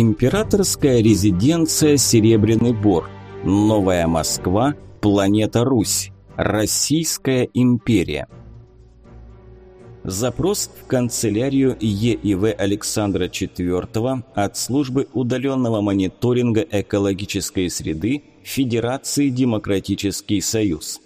Императорская резиденция Серебряный Бор. Новая Москва. Планета Русь. Российская империя. Запрос в канцелярию ЕИВ Александра IV от службы удаленного мониторинга экологической среды Федерации Демократический Союз.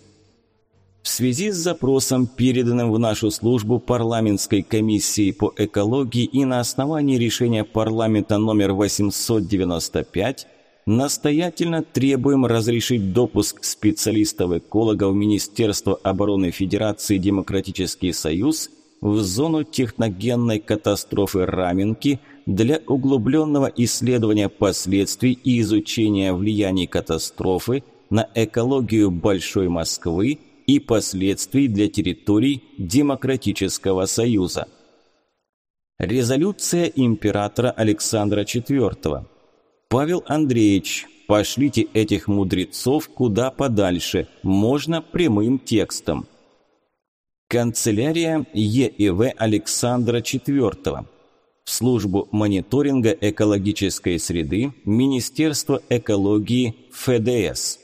В связи с запросом, переданным в нашу службу парламентской комиссии по экологии и на основании решения парламента номер 895, настоятельно требуем разрешить допуск специалистов-экологов Министерства обороны Федерации Демократический Союз в зону техногенной катастрофы Раменки для углубленного исследования последствий и изучения влияний катастрофы на экологию Большой Москвы и последствий для территорий Демократического Союза. Резолюция императора Александра IV. Павел Андреевич, пошлите этих мудрецов куда подальше, можно прямым текстом. Канцелярия ЕИВ Александра IV. В службу мониторинга экологической среды Министерства экологии ФДС.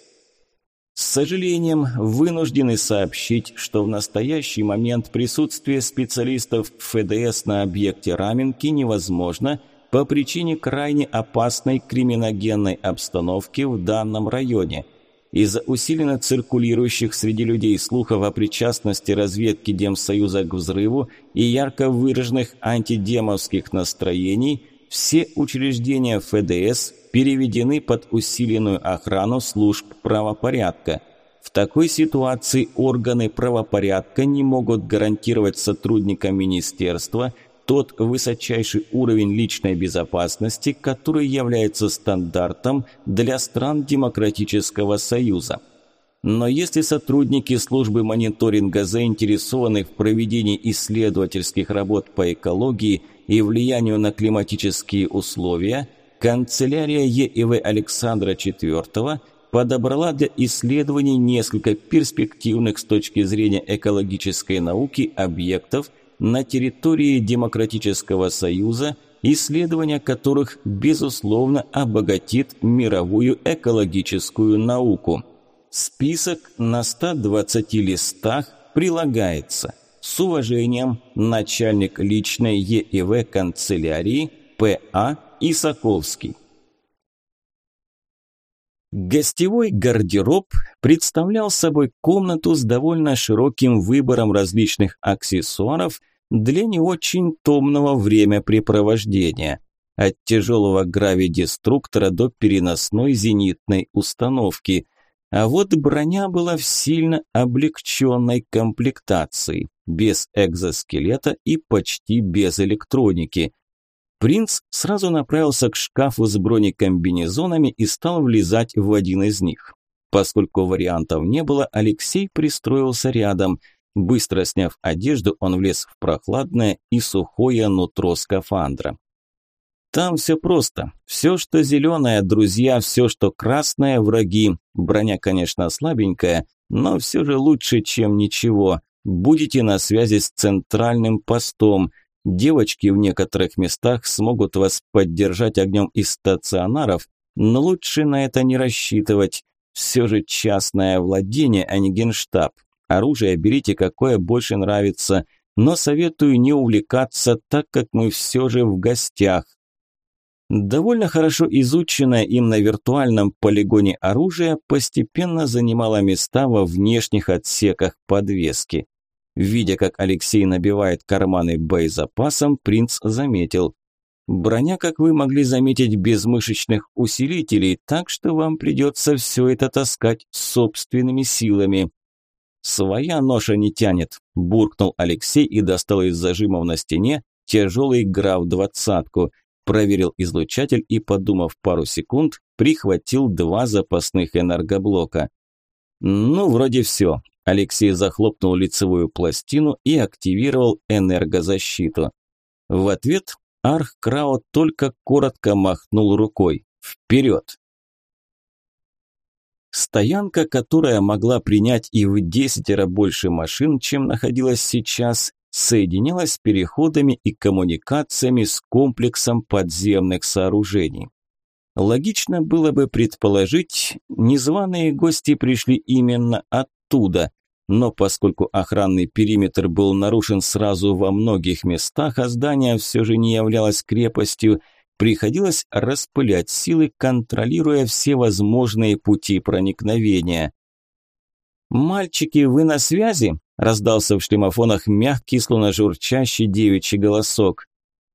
С сожалением вынуждены сообщить, что в настоящий момент присутствие специалистов ФДС на объекте Раменки невозможно по причине крайне опасной криминогенной обстановки в данном районе. Из-за усиленно циркулирующих среди людей слухов о причастности разведки Демсоюза к взрыву и ярко выраженных антидемовских настроений, все учреждения ФДС переведены под усиленную охрану служб правопорядка. В такой ситуации органы правопорядка не могут гарантировать сотрудникам министерства тот высочайший уровень личной безопасности, который является стандартом для стран Демократического Союза. Но если сотрудники службы мониторинга заинтересованы в проведении исследовательских работ по экологии и влиянию на климатические условия – канцелярия ЕИВ Александра IV подобрала для исследований несколько перспективных с точки зрения экологической науки объектов на территории Демократического Союза, исследование которых, безусловно, обогатит мировую экологическую науку. Список на 120 листах прилагается. С уважением, начальник личной ЕИВ канцелярии П.А. Исаковский. Гостевой гардероб представлял собой комнату с довольно широким выбором различных аксессуаров для не очень томного времяпрепровождения, от тяжелого гравидеструктора до переносной зенитной установки. А вот броня была в сильно облегченной комплектации, без экзоскелета и почти без электроники. Принц сразу направился к шкафу с бронекомбинезонами и стал влезать в один из них. Поскольку вариантов не было, Алексей пристроился рядом. Быстро сняв одежду, он влез в прохладное и сухое нутро скафандра. Там все просто. Все, что зеленое, друзья, все, что красное, враги. Броня, конечно, слабенькая, но все же лучше, чем ничего. Будете на связи с центральным постом – Девочки в некоторых местах смогут вас поддержать огнем из стационаров, но лучше на это не рассчитывать. Все же частное владение, а не генштаб. Оружие берите, какое больше нравится, но советую не увлекаться, так как мы все же в гостях. Довольно хорошо изученное им на виртуальном полигоне оружие постепенно занимало места во внешних отсеках подвески. Видя, как Алексей набивает карманы боезапасом, принц заметил. Броня, как вы могли заметить, без мышечных усилителей, так что вам придется все это таскать собственными силами. «Своя ноша не тянет», – буркнул Алексей и достал из зажимов на стене тяжелый граф-двадцатку, проверил излучатель и, подумав пару секунд, прихватил два запасных энергоблока. «Ну, вроде все. Алексей захлопнул лицевую пластину и активировал энергозащиту. В ответ Архкраут только коротко махнул рукой. Вперед! Стоянка, которая могла принять и в десятеро больше машин, чем находилась сейчас, соединялась переходами и коммуникациями с комплексом подземных сооружений. Логично было бы предположить, незваные гости пришли именно оттуда, но поскольку охранный периметр был нарушен сразу во многих местах, а здание все же не являлось крепостью, приходилось распылять силы, контролируя все возможные пути проникновения. «Мальчики, вы на связи?» – раздался в шлемофонах мягкий, словно журчащий девичий голосок.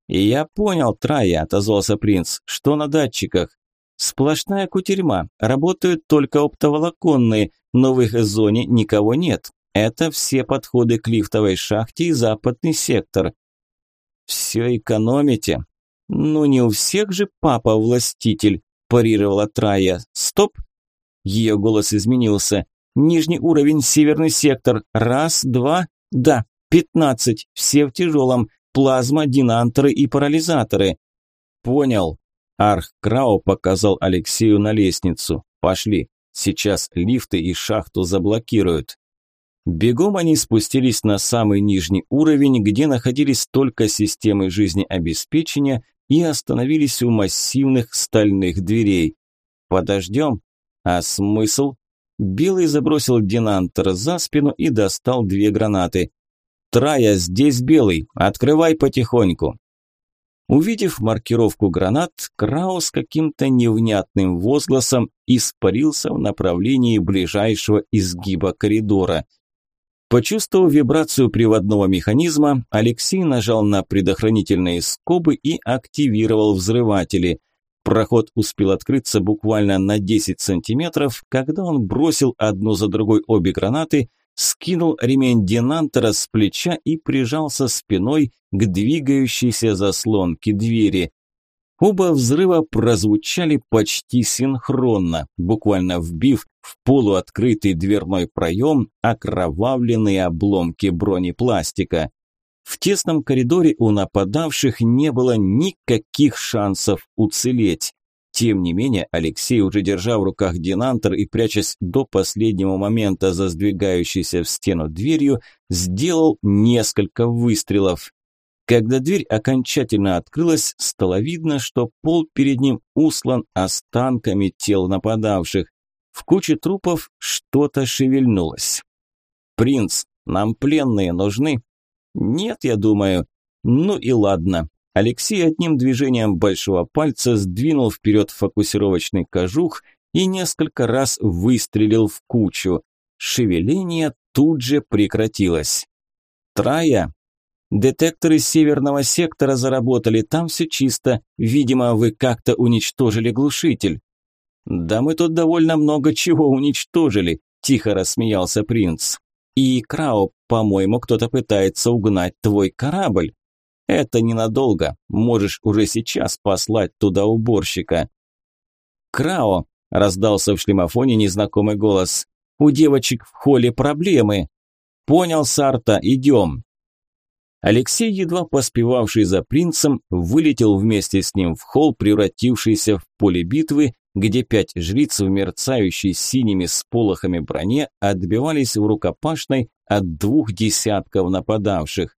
«Я понял, Трая», – отозвался принц. «Что на датчиках?» «Сплошная кутерьма. Работают только оптоволоконные, но в их зоне никого нет. Это все подходы к лифтовой шахте и западный сектор». «Все экономите?» «Ну не у всех же папа властитель», – парировала Трая. «Стоп!» Ее голос изменился. Нижний уровень, северный сектор. Раз, два, да, пятнадцать. Все в тяжелом. Плазма, динанторы и парализаторы. Понял. Арх Крау показал Алексею на лестницу. Пошли. Сейчас лифты и шахту заблокируют. Бегом они спустились на самый нижний уровень, где находились только системы жизнеобеспечения и остановились у массивных стальных дверей. Подождем? А смысл? Белый забросил Динантер за спину и достал две гранаты. «Трая, здесь Белый, открывай потихоньку». Увидев маркировку гранат, Крау с каким-то невнятным возгласом испарился в направлении ближайшего изгиба коридора. Почувствовав вибрацию приводного механизма, Алексей нажал на предохранительные скобы и активировал взрыватели – Проход успел открыться буквально на 10 сантиметров, когда он бросил одну за другой обе гранаты, скинул ремень Динантера с плеча и прижался спиной к двигающейся заслонке двери. Оба взрыва прозвучали почти синхронно, буквально вбив в полуоткрытый дверной проем окровавленные обломки бронепластика. В тесном коридоре у нападавших не было никаких шансов уцелеть. Тем не менее, Алексей, уже держа в руках динантор и прячась до последнего момента за сдвигающейся в стену дверью, сделал несколько выстрелов. Когда дверь окончательно открылась, стало видно, что пол перед ним услан останками тел нападавших. В куче трупов что-то шевельнулось. «Принц, нам пленные нужны?» Нет, я думаю. Ну и ладно. Алексей одним движением большого пальца сдвинул вперед фокусировочный кожух и несколько раз выстрелил в кучу. Шевеление тут же прекратилось. Трая. Детекторы северного сектора заработали, там все чисто. Видимо, вы как-то уничтожили глушитель. Да мы тут довольно много чего уничтожили, тихо рассмеялся принц. И, Крау, по-моему, кто-то пытается угнать твой корабль. Это ненадолго. Можешь уже сейчас послать туда уборщика. Крао, раздался в шлемофоне незнакомый голос. У девочек в холле проблемы. Понял, Сарта, идем. Алексей, едва поспевавший за принцем, вылетел вместе с ним в холл, превратившийся в поле битвы, где пять жриц в мерцающей синими сполохами броне отбивались в рукопашной от двух десятков нападавших.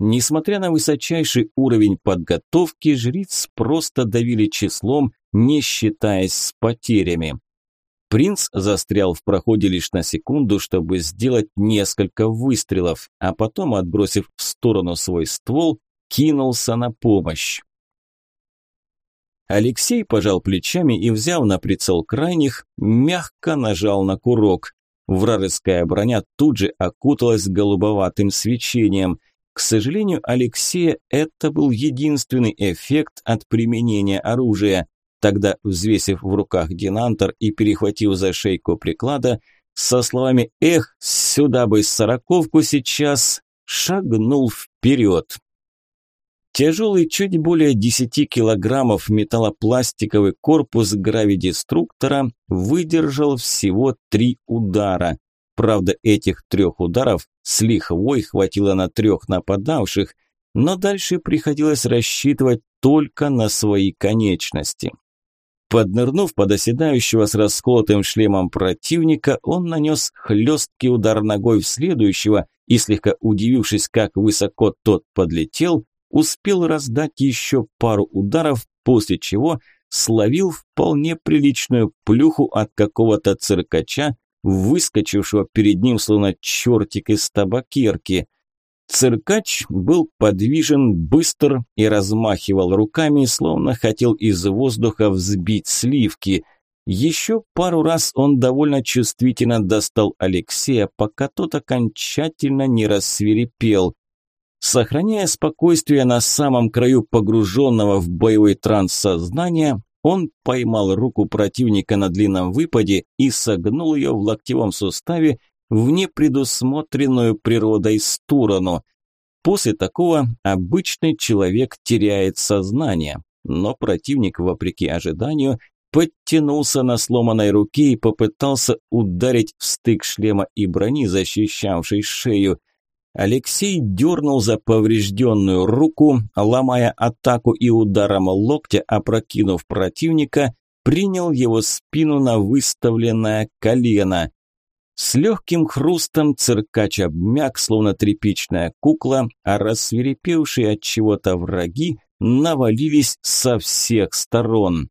Несмотря на высочайший уровень подготовки, жриц просто давили числом, не считаясь с потерями. Принц застрял в проходе лишь на секунду, чтобы сделать несколько выстрелов, а потом, отбросив в сторону свой ствол, кинулся на помощь. Алексей пожал плечами и, взяв на прицел крайних, мягко нажал на курок. Вражеская броня тут же окуталась голубоватым свечением. К сожалению, Алексея это был единственный эффект от применения оружия. Тогда, взвесив в руках динантор и перехватив за шейку приклада, со словами «Эх, сюда бы сороковку сейчас!» шагнул вперед. Тяжелый, чуть более 10 килограммов металлопластиковый корпус гравидеструктора выдержал всего три удара. Правда, этих трех ударов с лихвой хватило на трех нападавших, но дальше приходилось рассчитывать только на свои конечности. Поднырнув под оседающего с расколотым шлемом противника, он нанес хлесткий удар ногой в следующего и, слегка удивившись, как высоко тот подлетел, успел раздать еще пару ударов, после чего словил вполне приличную плюху от какого-то циркача, выскочившего перед ним словно чертик из табакерки. Циркач был подвижен, быстр и размахивал руками, словно хотел из воздуха взбить сливки. Еще пару раз он довольно чувствительно достал Алексея, пока тот окончательно не рассверепел. Сохраняя спокойствие на самом краю погруженного в боевой транс сознания, он поймал руку противника на длинном выпаде и согнул ее в локтевом суставе в непредусмотренную природой сторону. После такого обычный человек теряет сознание, но противник, вопреки ожиданию, подтянулся на сломанной руке и попытался ударить в стык шлема и брони, защищавшей шею. Алексей дернул за поврежденную руку, ломая атаку и ударом локтя, опрокинув противника, принял его спину на выставленное колено. С легким хрустом циркач обмяк, словно тряпичная кукла, а рассверепевшие от чего-то враги навалились со всех сторон.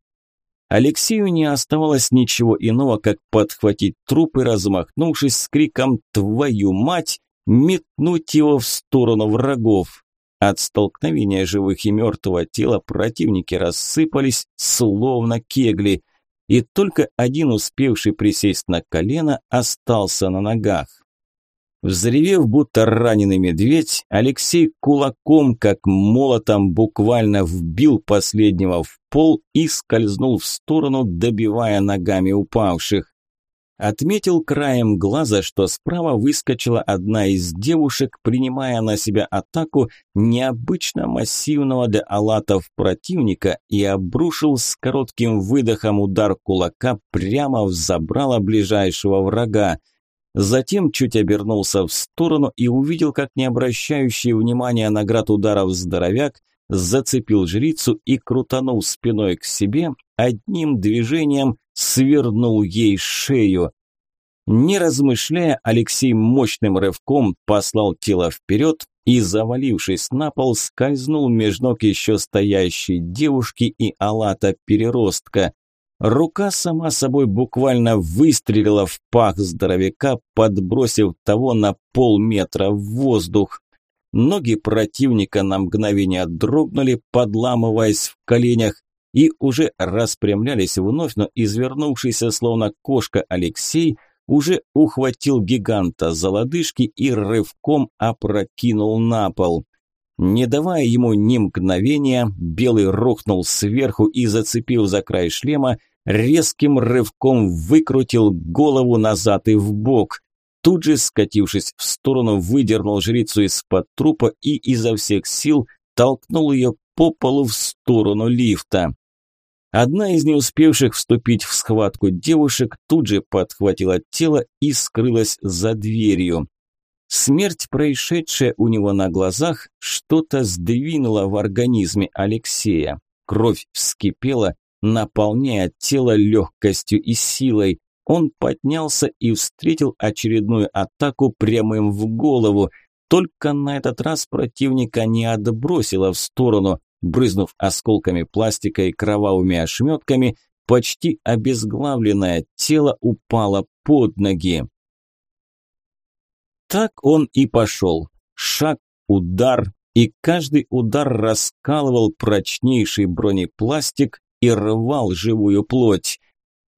Алексею не оставалось ничего иного, как подхватить труп и, размахнувшись с криком «Твою мать!», метнуть его в сторону врагов. От столкновения живых и мертвого тела противники рассыпались, словно кегли, и только один, успевший присесть на колено, остался на ногах. Взревев, будто раненый медведь, Алексей кулаком, как молотом, буквально вбил последнего в пол и скользнул в сторону, добивая ногами упавших. Отметил краем глаза, что справа выскочила одна из девушек, принимая на себя атаку необычно массивного для алатов противника и обрушил с коротким выдохом удар кулака прямо в забрало ближайшего врага. Затем чуть обернулся в сторону и увидел, как не обращающий внимания на град ударов здоровяк зацепил жрицу и, крутанул спиной к себе, одним движением свернул ей шею. Не размышляя, Алексей мощным рывком послал тело вперед и, завалившись на пол, скользнул меж ног еще стоящей девушки и алата-переростка. Рука сама собой буквально выстрелила в пах здоровяка, подбросив того на полметра в воздух. Ноги противника на мгновение дрогнули, подламываясь в коленях, и уже распрямлялись вновь, но извернувшийся словно кошка Алексей уже ухватил гиганта за лодыжки и рывком опрокинул на пол. Не давая ему ни мгновения, Белый рухнул сверху и, зацепив за край шлема, резким рывком выкрутил голову назад и в бок. Тут же, скатившись в сторону, выдернул жрицу из-под трупа и изо всех сил толкнул ее по полу в сторону лифта. Одна из не успевших вступить в схватку девушек тут же подхватила тело и скрылась за дверью. Смерть, происшедшая у него на глазах, что-то сдвинула в организме Алексея. Кровь вскипела, наполняя тело легкостью и силой. Он поднялся и встретил очередную атаку прямым в голову. Только на этот раз противника не отбросило в сторону, брызнув осколками пластика и кровавыми ошметками, почти обезглавленное тело упало под ноги. Так он и пошел. Шаг, удар, и каждый удар раскалывал прочнейший бронепластик и рвал живую плоть.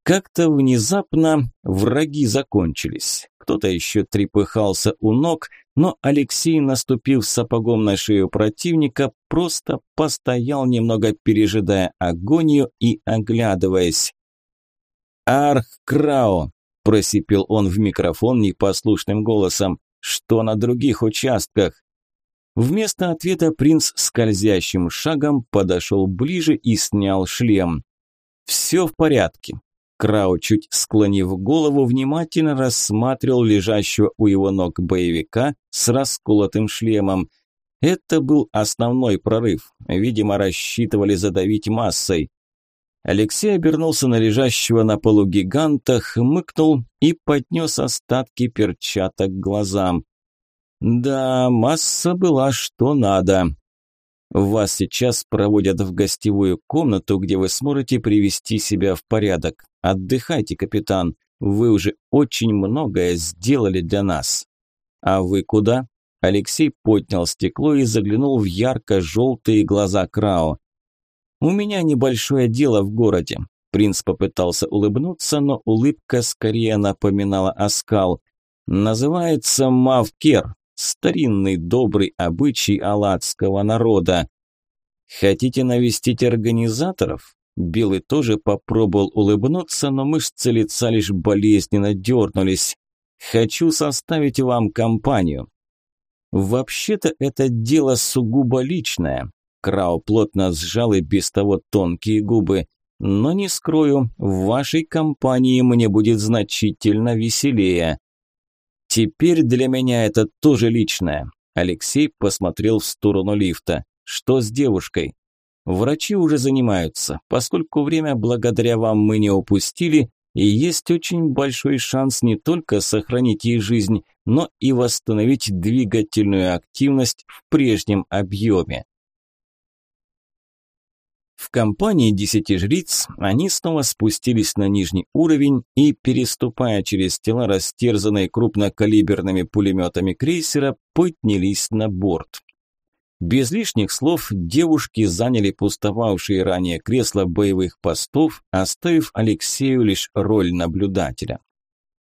Как-то внезапно враги закончились. Кто-то еще трепыхался у ног, но Алексей, наступив сапогом на шею противника, просто постоял немного, пережидая агонию и оглядываясь. «Архкрао!» – просипел он в микрофон непослушным голосом. «Что на других участках?» Вместо ответа принц скользящим шагом подошел ближе и снял шлем. «Все в порядке. Крау, чуть склонив голову, внимательно рассматривал лежащего у его ног боевика с расколотым шлемом. Это был основной прорыв. Видимо, рассчитывали задавить массой. Алексей обернулся на лежащего на полу гиганта, хмыкнул и поднес остатки перчаток к глазам. Да, масса была что надо. Вас сейчас проводят в гостевую комнату, где вы сможете привести себя в порядок. Отдыхайте, капитан. Вы уже очень многое сделали для нас. А вы куда? Алексей поднял стекло и заглянул в ярко-желтые глаза Крао. «У меня небольшое дело в городе». Принц попытался улыбнуться, но улыбка скорее напоминала оскал. «Называется Мавкер, старинный добрый обычай аладского народа. Хотите навестить организаторов?» Белый тоже попробовал улыбнуться, но мышцы лица лишь болезненно дернулись. «Хочу составить вам компанию. Вообще-то это дело сугубо личное. Крау плотно сжал и без того тонкие губы. Но не скрою, в вашей компании мне будет значительно веселее. Теперь для меня это тоже личное. Алексей посмотрел в сторону лифта. Что с девушкой? Врачи уже занимаются, поскольку время благодаря вам мы не упустили, и есть очень большой шанс не только сохранить ей жизнь, но и восстановить двигательную активность в прежнем объеме. В компании десяти жриц они снова спустились на нижний уровень и, переступая через тела, растерзанные крупнокалиберными пулеметами крейсера, поднялись на борт. Без лишних слов девушки заняли пустовавшие ранее кресла боевых постов, оставив Алексею лишь роль наблюдателя.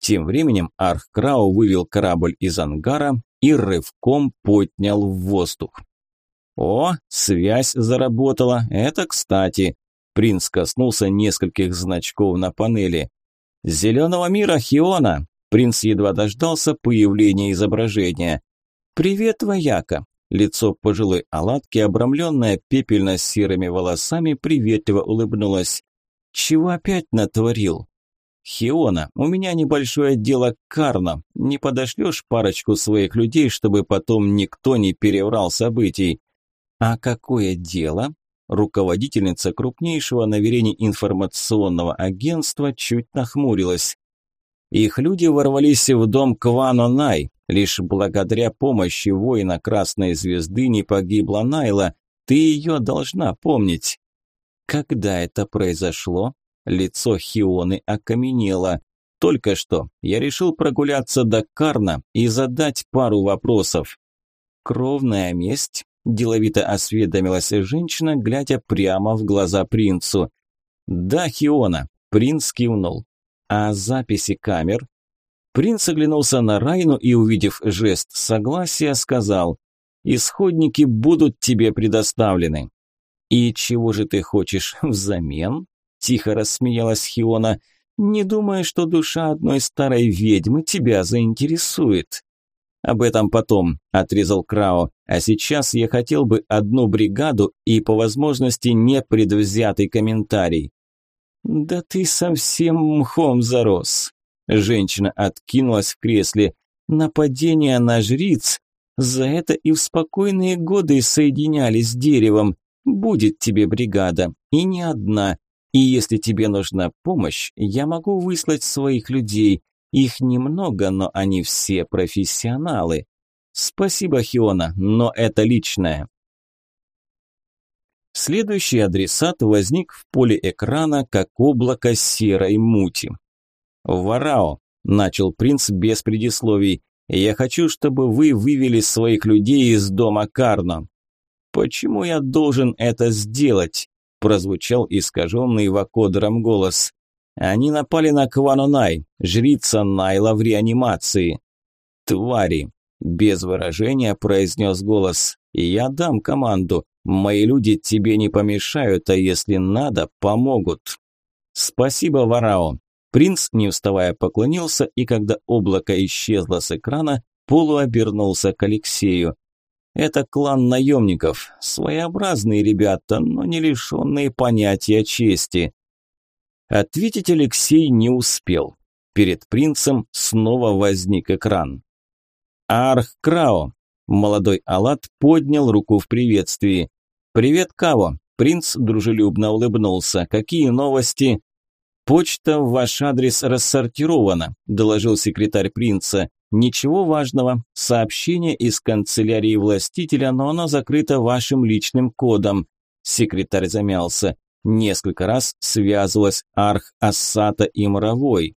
Тем временем Архкрау вывел корабль из ангара и рывком поднял в воздух. «О, связь заработала, это кстати!» Принц коснулся нескольких значков на панели. «Зеленого мира, Хиона!» Принц едва дождался появления изображения. «Привет, вояка!» Лицо пожилой оладки, обрамленное пепельно-серыми волосами, приветливо улыбнулось. «Чего опять натворил?» «Хиона, у меня небольшое дело Карна. Не подошлешь парочку своих людей, чтобы потом никто не переврал событий?» «А какое дело?» Руководительница крупнейшего на информационного агентства чуть нахмурилась. Их люди ворвались в дом Квано Най. Лишь благодаря помощи воина Красной Звезды не погибла Найла. Ты ее должна помнить. Когда это произошло? Лицо Хионы окаменело. Только что я решил прогуляться до Карна и задать пару вопросов. Кровная месть? Деловито осведомилась женщина, глядя прямо в глаза принцу. «Да, Хиона», – принц кивнул. «А записи камер?» Принц оглянулся на Райну и, увидев жест согласия, сказал «Исходники будут тебе предоставлены». «И чего же ты хочешь взамен?» – тихо рассмеялась Хиона. «Не думаю, что душа одной старой ведьмы тебя заинтересует». «Об этом потом», – отрезал Крао. «А сейчас я хотел бы одну бригаду и, по возможности, непредвзятый комментарий». «Да ты совсем мхом зарос», Женщина откинулась в кресле. Нападение на жриц? За это и в спокойные годы соединялись с деревом. Будет тебе бригада, и не одна. И если тебе нужна помощь, я могу выслать своих людей. Их немного, но они все профессионалы. Спасибо, Хиона, но это личное. Следующий адресат возник в поле экрана, как облако серой мути. «Варао», – начал принц без предисловий, – «я хочу, чтобы вы вывели своих людей из дома Карно». «Почему я должен это сделать?» – прозвучал искаженный вакодером голос. «Они напали на Кванонай, жрица Найла в реанимации». «Твари!» – без выражения произнес голос. «Я дам команду. Мои люди тебе не помешают, а если надо, помогут». «Спасибо, Варао», Принц, не вставая, поклонился, и когда облако исчезло с экрана, полуобернулся к Алексею. «Это клан наемников, своеобразные ребята, но не лишенные понятия чести». Ответить Алексей не успел. Перед принцем снова возник экран. «Арх Крао!» Молодой Алат поднял руку в приветствии. «Привет, Каво!» Принц дружелюбно улыбнулся. «Какие новости?» «Почта в ваш адрес рассортирована», – доложил секретарь принца. Ничего важного. Сообщение из канцелярии властителя, но оно закрыто вашим личным кодом. Секретарь замялся. Несколько раз связывалась Арх Ассата и Моровой.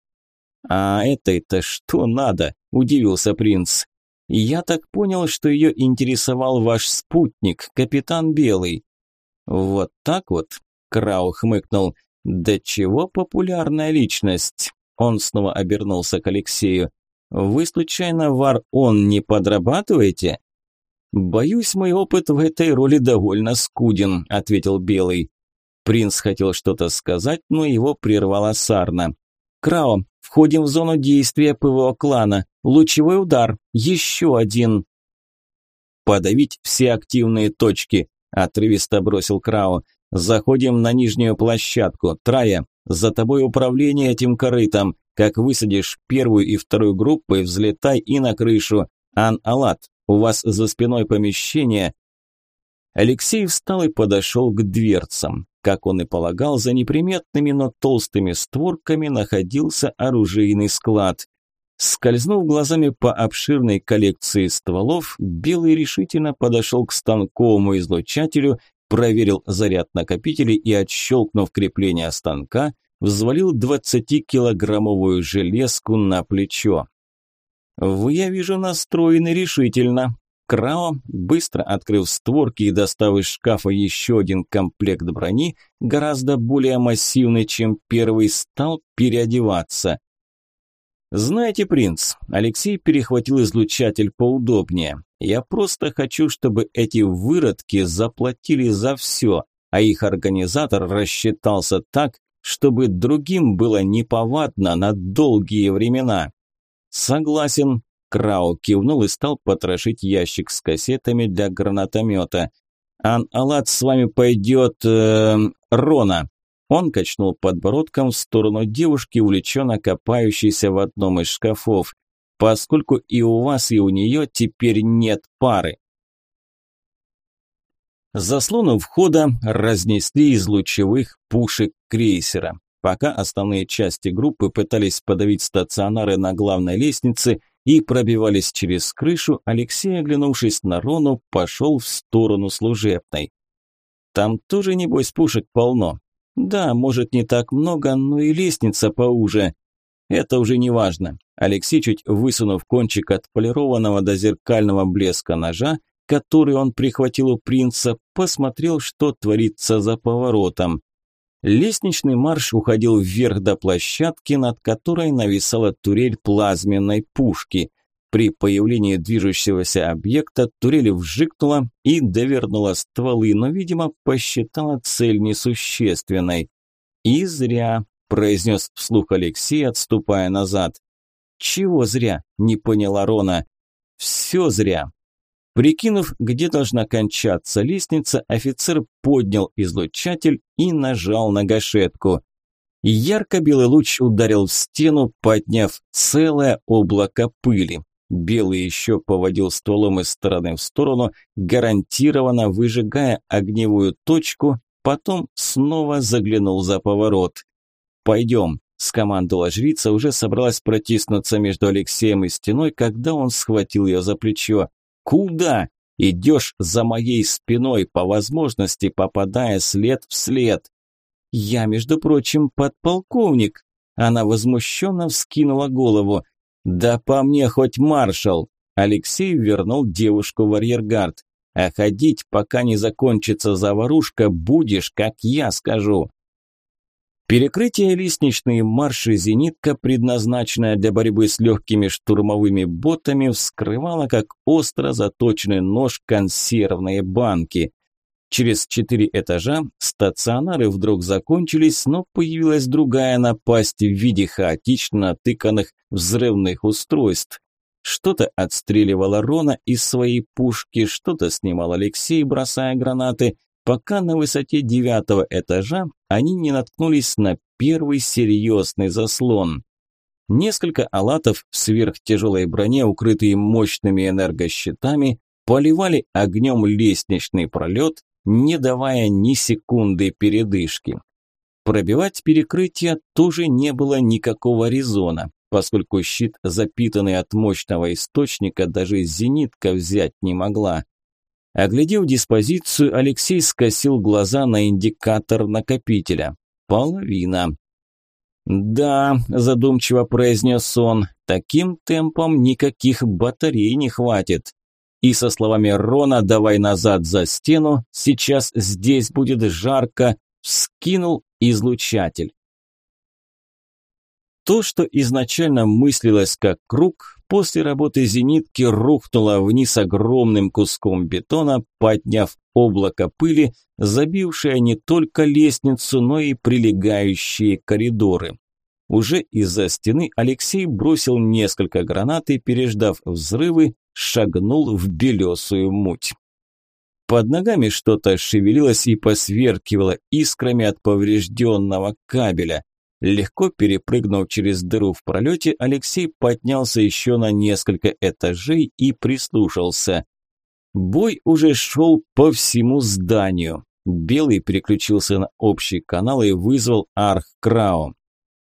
«А это-то что надо?» – удивился принц. «Я так понял, что ее интересовал ваш спутник, капитан Белый». «Вот так вот?» – Крау хмыкнул. «Да чего популярная личность?» Он снова обернулся к Алексею. «Вы случайно вар он не подрабатываете?» «Боюсь, мой опыт в этой роли довольно скуден», – ответил Белый. Принц хотел что-то сказать, но его прервала Сарна. «Крао, входим в зону действия ПВО клана. Лучевой удар. Еще один». «Подавить все активные точки», – отрывисто бросил Крао. «Заходим на нижнюю площадку. Трая, за тобой управление этим корытом. Как высадишь первую и вторую группы, взлетай и на крышу. Ан-Алат, у вас за спиной помещение». Алексей встал и подошел к дверцам. Как он и полагал, за неприметными, но толстыми створками находился оружейный склад. Скользнув глазами по обширной коллекции стволов, Белый решительно подошел к станковому излучателю, проверил заряд накопителей и, отщелкнув крепление станка, взвалил 20-килограммовую железку на плечо. «Вы, я вижу, настроены решительно», Крао, быстро открыв створки и достав из шкафа еще один комплект брони, гораздо более массивный, чем первый, стал переодеваться. «Знаете, принц, Алексей перехватил излучатель поудобнее. Я просто хочу, чтобы эти выродки заплатили за все, а их организатор рассчитался так, чтобы другим было неповадно на долгие времена». «Согласен», Крау кивнул и стал потрошить ящик с кассетами для гранатомета. «Ан-Алат с вами пойдет... Э, Рона!» Он качнул подбородком в сторону девушки, увлеченно копающейся в одном из шкафов. «Поскольку и у вас, и у нее теперь нет пары». Заслону входа разнесли из лучевых пушек крейсера. Пока основные части группы пытались подавить стационары на главной лестнице, и пробивались через крышу, Алексей, оглянувшись на Рону, пошел в сторону служебной. Там тоже, небось, пушек полно. Да, может, не так много, но и лестница поуже. Это уже не важно. Алексей, чуть высунув кончик от полированного до зеркального блеска ножа, который он прихватил у принца, посмотрел, что творится за поворотом. Лестничный марш уходил вверх до площадки, над которой нависала турель плазменной пушки. При появлении движущегося объекта турель вжикнула и довернула стволы, но, видимо, посчитала цель несущественной. «И зря», – произнес вслух Алексей, отступая назад. «Чего зря?» – не поняла Рона. «Все зря. Прикинув, где должна кончаться лестница, офицер поднял излучатель и нажал на гашетку. Ярко-белый луч ударил в стену, подняв целое облако пыли. Белый еще поводил стволом из стороны в сторону, гарантированно выжигая огневую точку, потом снова заглянул за поворот. «Пойдем», – скомандовала жрица, уже собралась протиснуться между Алексеем и стеной, когда он схватил ее за плечо. Куда? Идешь за моей спиной, по возможности попадая след в след. Я, между прочим, подполковник. Она возмущенно вскинула голову. Да по мне хоть маршал. Алексей вернул девушку в арьергард. А ходить, пока не закончится заварушка, будешь, как я скажу. Перекрытие лестничные марши «Зенитка», предназначенная для борьбы с легкими штурмовыми ботами, вскрывала как остро заточенный нож консервные банки. Через четыре этажа стационары вдруг закончились, но появилась другая напасть в виде хаотично натыканных взрывных устройств. Что-то отстреливала Рона из своей пушки, что-то снимал Алексей, бросая гранаты – пока на высоте девятого этажа они не наткнулись на первый серьезный заслон. Несколько алатов в сверхтяжелой броне, укрытые мощными энергощитами, поливали огнем лестничный пролет, не давая ни секунды передышки. Пробивать перекрытие тоже не было никакого резона. поскольку щит, запитанный от мощного источника, даже зенитка взять не могла. Оглядев диспозицию, Алексей скосил глаза на индикатор накопителя. Половина. «Да», – задумчиво произнес он, – «таким темпом никаких батарей не хватит». И со словами Рона «давай назад за стену, сейчас здесь будет жарко», вскинул излучатель. То, что изначально мыслилось как круг, после работы зенитки рухнуло вниз огромным куском бетона, подняв облако пыли, забившее не только лестницу, но и прилегающие коридоры. Уже из-за стены Алексей бросил несколько гранат и, переждав взрывы, шагнул в белесую муть. Под ногами что-то шевелилось и посверкивало искрами от поврежденного кабеля. Легко перепрыгнув через дыру в пролете, Алексей поднялся еще на несколько этажей и прислушался. Бой уже шел по всему зданию. Белый переключился на общий канал и вызвал Арх-Крау.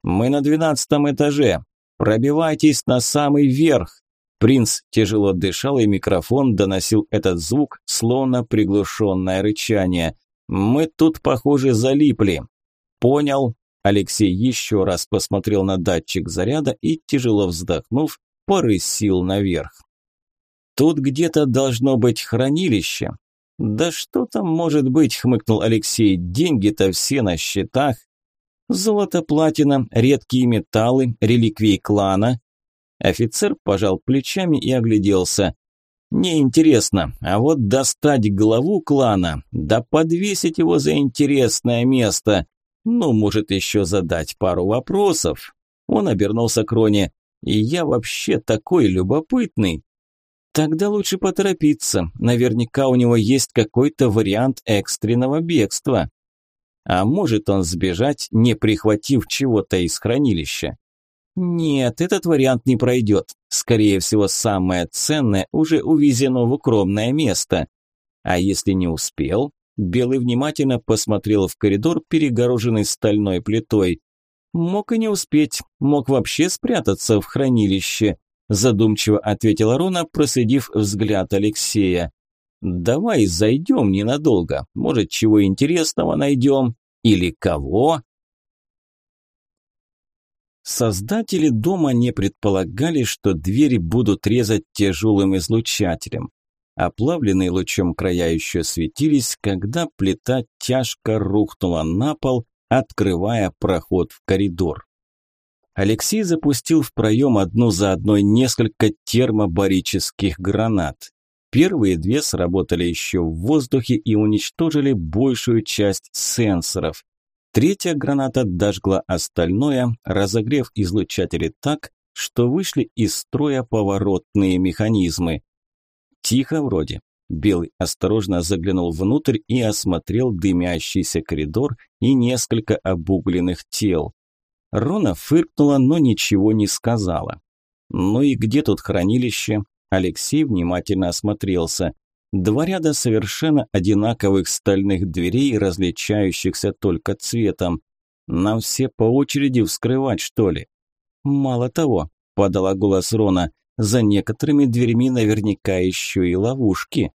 «Мы на двенадцатом этаже. Пробивайтесь на самый верх!» Принц тяжело дышал, и микрофон доносил этот звук, словно приглушенное рычание. «Мы тут, похоже, залипли». «Понял», Алексей еще раз посмотрел на датчик заряда и, тяжело вздохнув, порысил наверх. «Тут где-то должно быть хранилище». «Да что там может быть?» – хмыкнул Алексей. «Деньги-то все на счетах. Золото, платина, редкие металлы, реликвии клана». Офицер пожал плечами и огляделся. «Неинтересно, а вот достать главу клана, да подвесить его за интересное место. Ну, может, еще задать пару вопросов. Он обернулся к Роне. И я вообще такой любопытный. Тогда лучше поторопиться. Наверняка у него есть какой-то вариант экстренного бегства. А может он сбежать, не прихватив чего-то из хранилища? Нет, этот вариант не пройдет. Скорее всего, самое ценное уже увезено в укромное место. А если не успел, Белый внимательно посмотрел в коридор, перегороженный стальной плитой. Мог и не успеть, мог вообще спрятаться в хранилище, задумчиво ответила Рона, проследив взгляд Алексея. Давай зайдем ненадолго, может, чего интересного найдем. Или кого? Создатели дома не предполагали, что двери будут резать тяжелым излучателем. Оплавленные лучом края еще светились, когда плита тяжко рухнула на пол, открывая проход в коридор. Алексей запустил в проем одну за одной несколько термобарических гранат. Первые две сработали еще в воздухе и уничтожили большую часть сенсоров. Третья граната дожгла остальное, разогрев излучатели так, что вышли из строя поворотные механизмы. Тихо вроде. Белый осторожно заглянул внутрь и осмотрел дымящийся коридор и несколько обугленных тел. Рона фыркнула, но ничего не сказала. «Ну и где тут хранилище?» Алексей внимательно осмотрелся. Два ряда совершенно одинаковых стальных дверей, различающихся только цветом. Нам все по очереди вскрывать, что ли? Мало того, подала голос Рона, за некоторыми дверьми наверняка еще и ловушки.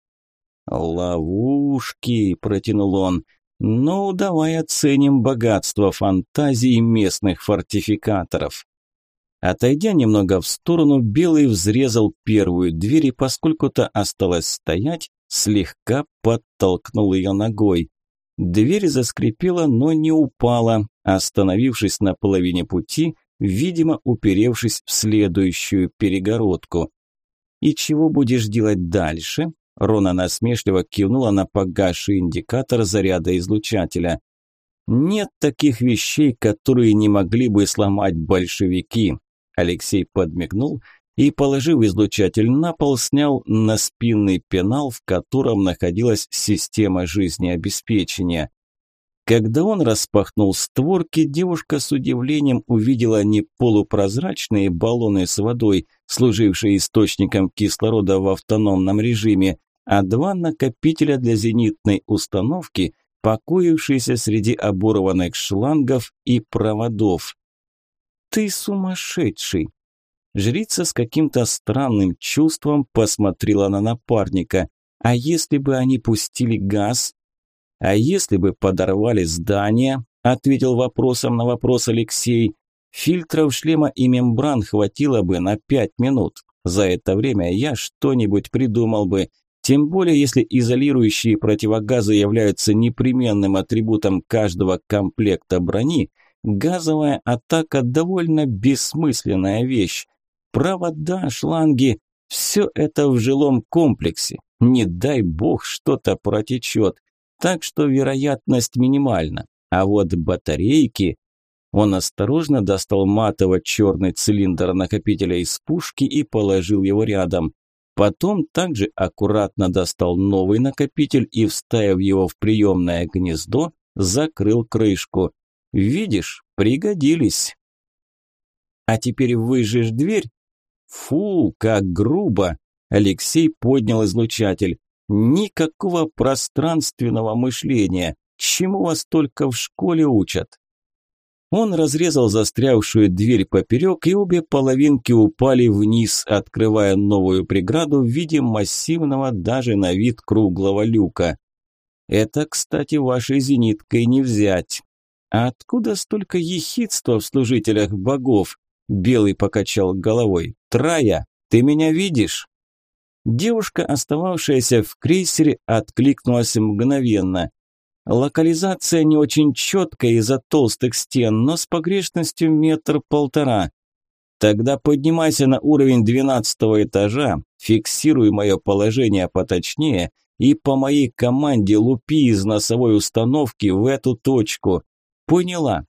«Ловушки», – протянул он. «Ну, давай оценим богатство фантазии местных фортификаторов». Отойдя немного в сторону, Белый взрезал первую дверь и, поскольку то осталось стоять, слегка подтолкнул ее ногой. Дверь заскрипела, но не упала. Остановившись на половине пути, видимо, уперевшись в следующую перегородку. «И чего будешь делать дальше?» Рона насмешливо кивнула на погасший индикатор заряда излучателя. «Нет таких вещей, которые не могли бы сломать большевики», Алексей подмигнул и, положив излучатель на пол, снял на спинный пенал, в котором находилась система жизнеобеспечения. Когда он распахнул створки, девушка с удивлением увидела не полупрозрачные баллоны с водой, служившие источником кислорода в автономном режиме, а два накопителя для зенитной установки, покоившиеся среди оборванных шлангов и проводов. Ты сумасшедший!» Жрица с каким-то странным чувством посмотрела на напарника. «А если бы они пустили газ?» «А если бы подорвали здание?» – ответил вопросом на вопрос Алексей. «Фильтров шлема и мембран хватило бы на пять минут. За это время я что-нибудь придумал бы. Тем более, если изолирующие противогазы являются непременным атрибутом каждого комплекта брони, газовая атака довольно бессмысленная вещь. Провода, шланги – все это в жилом комплексе. Не дай бог что-то протечет. Так что вероятность минимальна. А вот батарейки... Он осторожно достал матово-черный цилиндр накопителя из пушки и положил его рядом. Потом также аккуратно достал новый накопитель и, вставив его в приемное гнездо, закрыл крышку. Видишь, пригодились. А теперь выжжешь дверь? Фу, как грубо! Алексей поднял излучатель. Никакого пространственного мышления. Чему вас только в школе учат? Он разрезал застрявшую дверь поперек, и обе половинки упали вниз, открывая новую преграду в виде массивного даже на вид круглого люка. Это, кстати, вашей зениткой не взять. А откуда столько ехидства в служителях богов? Белый покачал головой. Трая, ты меня видишь? Девушка, остававшаяся в крейсере, откликнулась мгновенно. Локализация не очень четкая из-за толстых стен, но с погрешностью метр-полтора. Тогда поднимайся на уровень двенадцатого этажа, фиксируй мое положение поточнее и по моей команде лупи из носовой установки в эту точку. Поняла.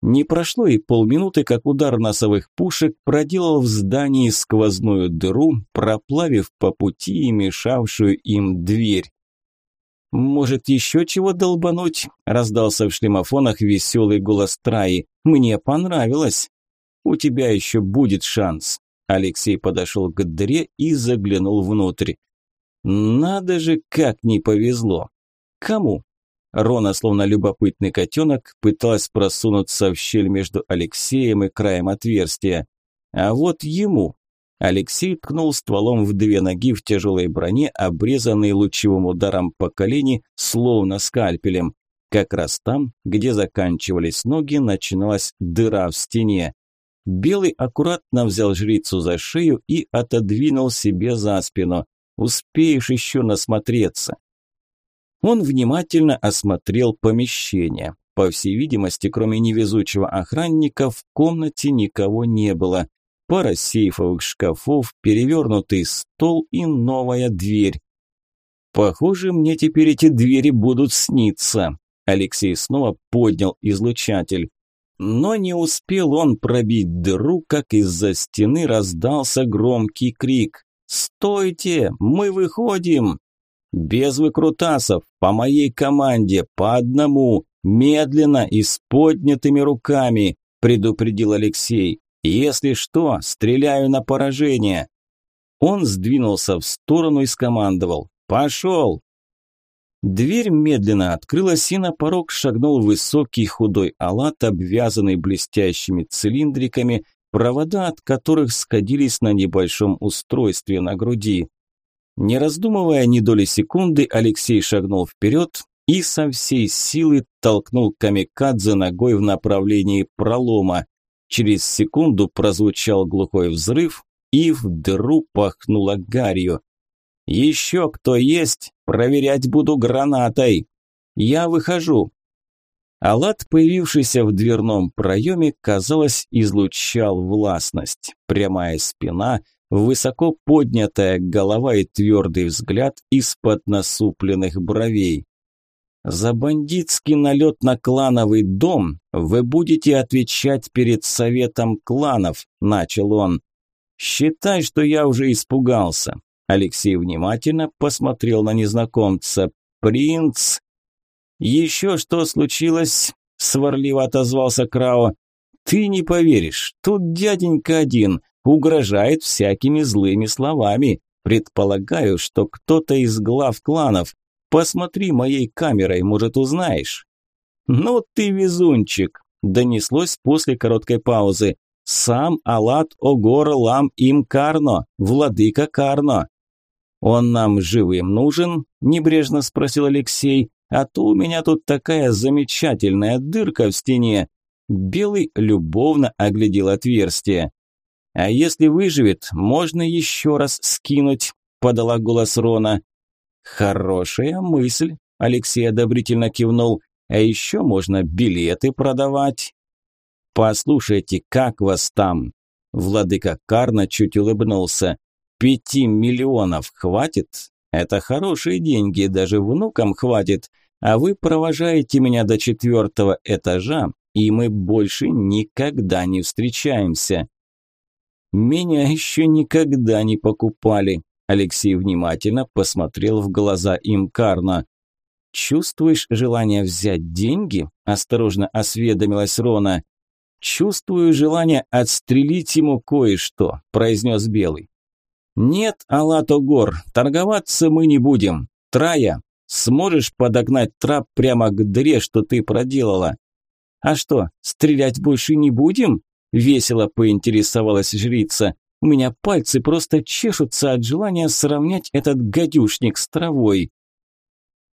Не прошло и полминуты, как удар носовых пушек проделал в здании сквозную дыру, проплавив по пути и мешавшую им дверь. «Может, еще чего долбануть?» – раздался в шлемофонах веселый голос Траи. «Мне понравилось». «У тебя еще будет шанс». Алексей подошел к дыре и заглянул внутрь. «Надо же, как не повезло!» «Кому?» Рона, словно любопытный котенок, пыталась просунуться в щель между Алексеем и краем отверстия. А вот ему. Алексей ткнул стволом в две ноги в тяжелой броне, обрезанной лучевым ударом по колени, словно скальпелем. Как раз там, где заканчивались ноги, начиналась дыра в стене. Белый аккуратно взял жрицу за шею и отодвинул себе за спину. «Успеешь еще насмотреться». Он внимательно осмотрел помещение. По всей видимости, кроме невезучего охранника, в комнате никого не было пара сейфовых шкафов, перевернутый стол и новая дверь. Похоже, мне теперь эти двери будут сниться. Алексей снова поднял излучатель. Но не успел он пробить дыру, как из-за стены раздался громкий крик. «Стойте! Мы выходим!» «Без выкрутасов! По моей команде! По одному! Медленно и с поднятыми руками!» – предупредил Алексей. «Если что, стреляю на поражение!» Он сдвинулся в сторону и скомандовал «Пошел!». Дверь медленно открылась, и на порог шагнул высокий худой алат, обвязанный блестящими цилиндриками, провода от которых сходились на небольшом устройстве на груди. Не раздумывая ни доли секунды, Алексей шагнул вперед и со всей силы толкнул камикадзе ногой в направлении пролома. Через секунду прозвучал глухой взрыв, и в дыру пахнуло гарью. «Еще кто есть? Проверять буду гранатой!» «Я выхожу!» Алат, появившийся в дверном проеме, казалось, излучал властность. Прямая спина, высоко поднятая голова и твердый взгляд из-под насупленных бровей. За бандитский налет на клановый дом вы будете отвечать перед советом кланов, начал он. Считай, что я уже испугался. Алексей внимательно посмотрел на незнакомца. Принц. Еще что случилось? Сварливо отозвался Крао. Ты не поверишь, тут дяденька один угрожает всякими злыми словами. Предполагаю, что кто-то из глав кланов. Посмотри моей камерой, может, узнаешь». «Ну ты везунчик!» донеслось после короткой паузы. «Сам Алат Огор Лам Им Карно, владыка Карно». «Он нам живым нужен?» – небрежно спросил Алексей. «А то у меня тут такая замечательная дырка в стене». Белый любовно оглядел отверстие. «А если выживет, можно еще раз скинуть», – подала голос Рона. «Хорошая мысль», – Алексей одобрительно кивнул. «А еще можно билеты продавать». «Послушайте, как вас там?» Владыка Карна чуть улыбнулся. «Пяти миллионов хватит? Это хорошие деньги, даже внукам хватит. А вы провожаете меня до четвертого этажа, и мы больше никогда не встречаемся». «Меня еще никогда не покупали», Алексей внимательно посмотрел в глаза им Карна. «Чувствуешь желание взять деньги?» – осторожно осведомилась Рона. «Чувствую желание отстрелить ему кое-что», – произнес Белый. «Нет, Алатогор, торговаться мы не будем. Трая, сможешь подогнать трап прямо к дыре, что ты проделала?» «А что, стрелять больше не будем?» – весело поинтересовалась жрица. «У меня пальцы просто чешутся от желания сравнять этот гадюшник с травой».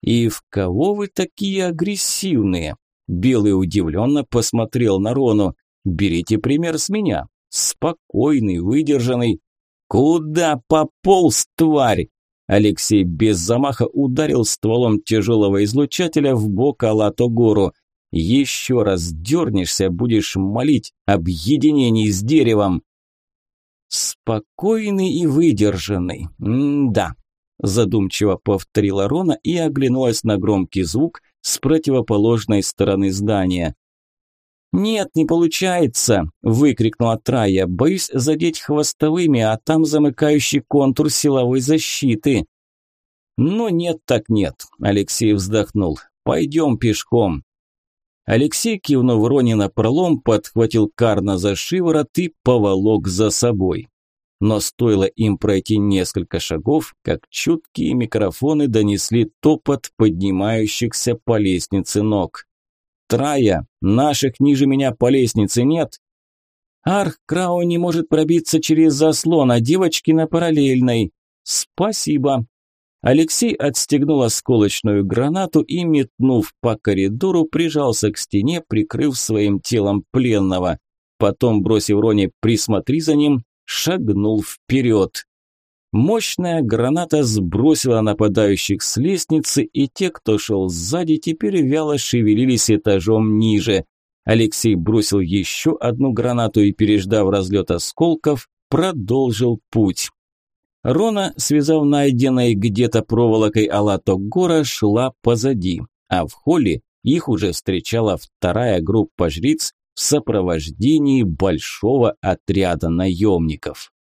«И в кого вы такие агрессивные?» Белый удивленно посмотрел на Рону. «Берите пример с меня. Спокойный, выдержанный». «Куда пополз, тварь?» Алексей без замаха ударил стволом тяжелого излучателя в бок Алатогору. «Еще раз дернешься, будешь молить об единении с деревом». «Спокойный и выдержанный. М-да», задумчиво повторила Рона и оглянулась на громкий звук, с противоположной стороны здания. «Нет, не получается!» – выкрикнула Трая. «Боюсь задеть хвостовыми, а там замыкающий контур силовой защиты». «Ну нет так нет», – Алексей вздохнул. «Пойдем пешком». Алексей, кивнув Роне на пролом, подхватил Карна за шиворот и поволок за собой. Но стоило им пройти несколько шагов, как чуткие микрофоны донесли топот поднимающихся по лестнице ног. «Трая, наших ниже меня по лестнице нет?» «Арх Крау не может пробиться через заслон, а девочки на параллельной». «Спасибо». Алексей отстегнул осколочную гранату и, метнув по коридору, прижался к стене, прикрыв своим телом пленного. Потом, бросив Роне «присмотри за ним», шагнул вперед. Мощная граната сбросила нападающих с лестницы, и те, кто шел сзади, теперь вяло шевелились этажом ниже. Алексей бросил еще одну гранату и, переждав разлет осколков, продолжил путь. Рона, связав найденной где-то проволокой Алаток Гора, шла позади, а в холле их уже встречала вторая группа жриц в сопровождении большого отряда наемников.